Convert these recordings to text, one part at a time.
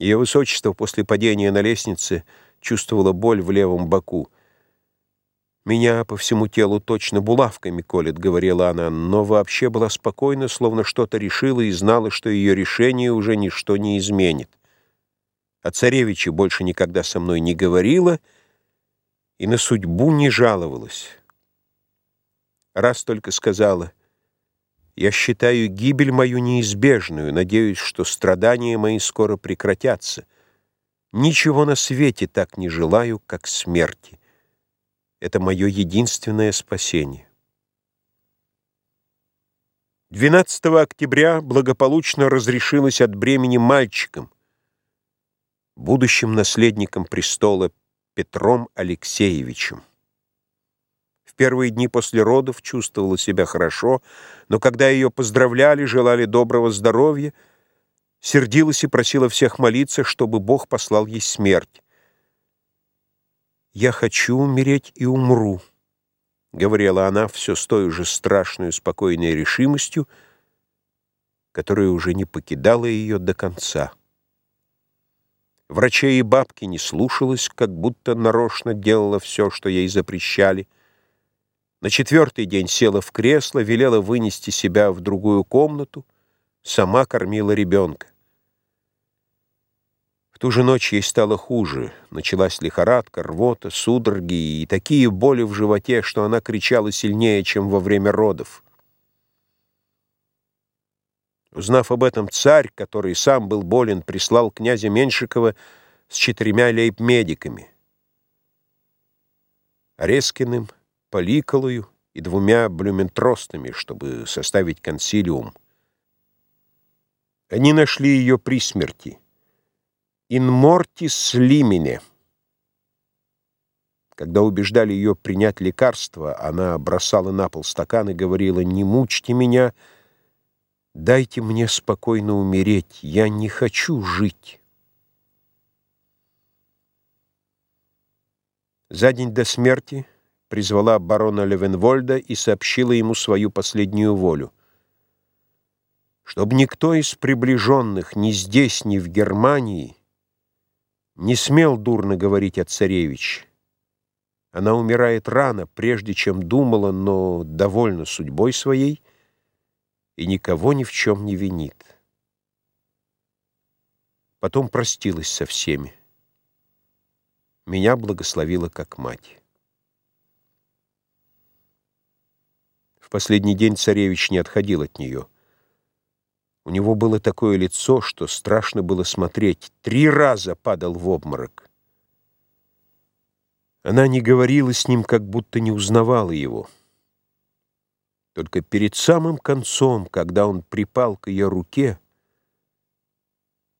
Ее высочество после падения на лестнице чувствовало боль в левом боку. «Меня по всему телу точно булавками колет», — говорила она, но вообще была спокойна, словно что-то решила и знала, что ее решение уже ничто не изменит. О царевиче больше никогда со мной не говорила и на судьбу не жаловалась. Раз только сказала, «Я считаю гибель мою неизбежную, надеюсь, что страдания мои скоро прекратятся. Ничего на свете так не желаю, как смерти». Это мое единственное спасение. 12 октября благополучно разрешилось от бремени мальчиком, будущим наследником престола Петром Алексеевичем. Первые дни после родов чувствовала себя хорошо, но когда ее поздравляли, желали доброго здоровья, сердилась и просила всех молиться, чтобы Бог послал ей смерть. «Я хочу умереть и умру», — говорила она все с той же страшной спокойной решимостью, которая уже не покидала ее до конца. Врачей и бабки не слушалась, как будто нарочно делала все, что ей запрещали. На четвертый день села в кресло, велела вынести себя в другую комнату, сама кормила ребенка ту же ночь ей стало хуже. Началась лихорадка, рвота, судороги и такие боли в животе, что она кричала сильнее, чем во время родов. Узнав об этом, царь, который сам был болен, прислал князя Меньшикова с четырьмя лейб-медиками. Резкиным, Поликолою и двумя блюментростами, чтобы составить консилиум. Они нашли ее при смерти. «In mortis limine». Когда убеждали ее принять лекарство, она бросала на пол стакан и говорила, «Не мучьте меня, дайте мне спокойно умереть, я не хочу жить». За день до смерти призвала барона Левенвольда и сообщила ему свою последнюю волю. Чтобы никто из приближенных ни здесь, ни в Германии не смел дурно говорить о царевич. Она умирает рано, прежде чем думала, но довольна судьбой своей и никого ни в чем не винит. Потом простилась со всеми. Меня благословила как мать. Последний день царевич не отходил от нее. У него было такое лицо, что страшно было смотреть. Три раза падал в обморок. Она не говорила с ним, как будто не узнавала его. Только перед самым концом, когда он припал к ее руке,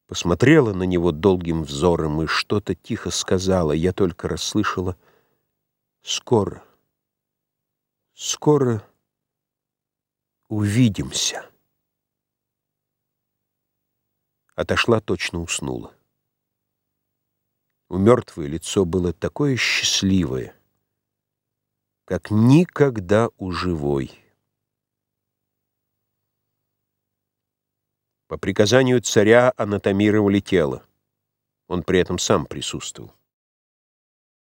посмотрела на него долгим взором и что-то тихо сказала. Я только расслышала «Скоро, скоро увидимся» отошла, точно уснула. У мертвой лицо было такое счастливое, как никогда у живой. По приказанию царя анатомировали тело. Он при этом сам присутствовал.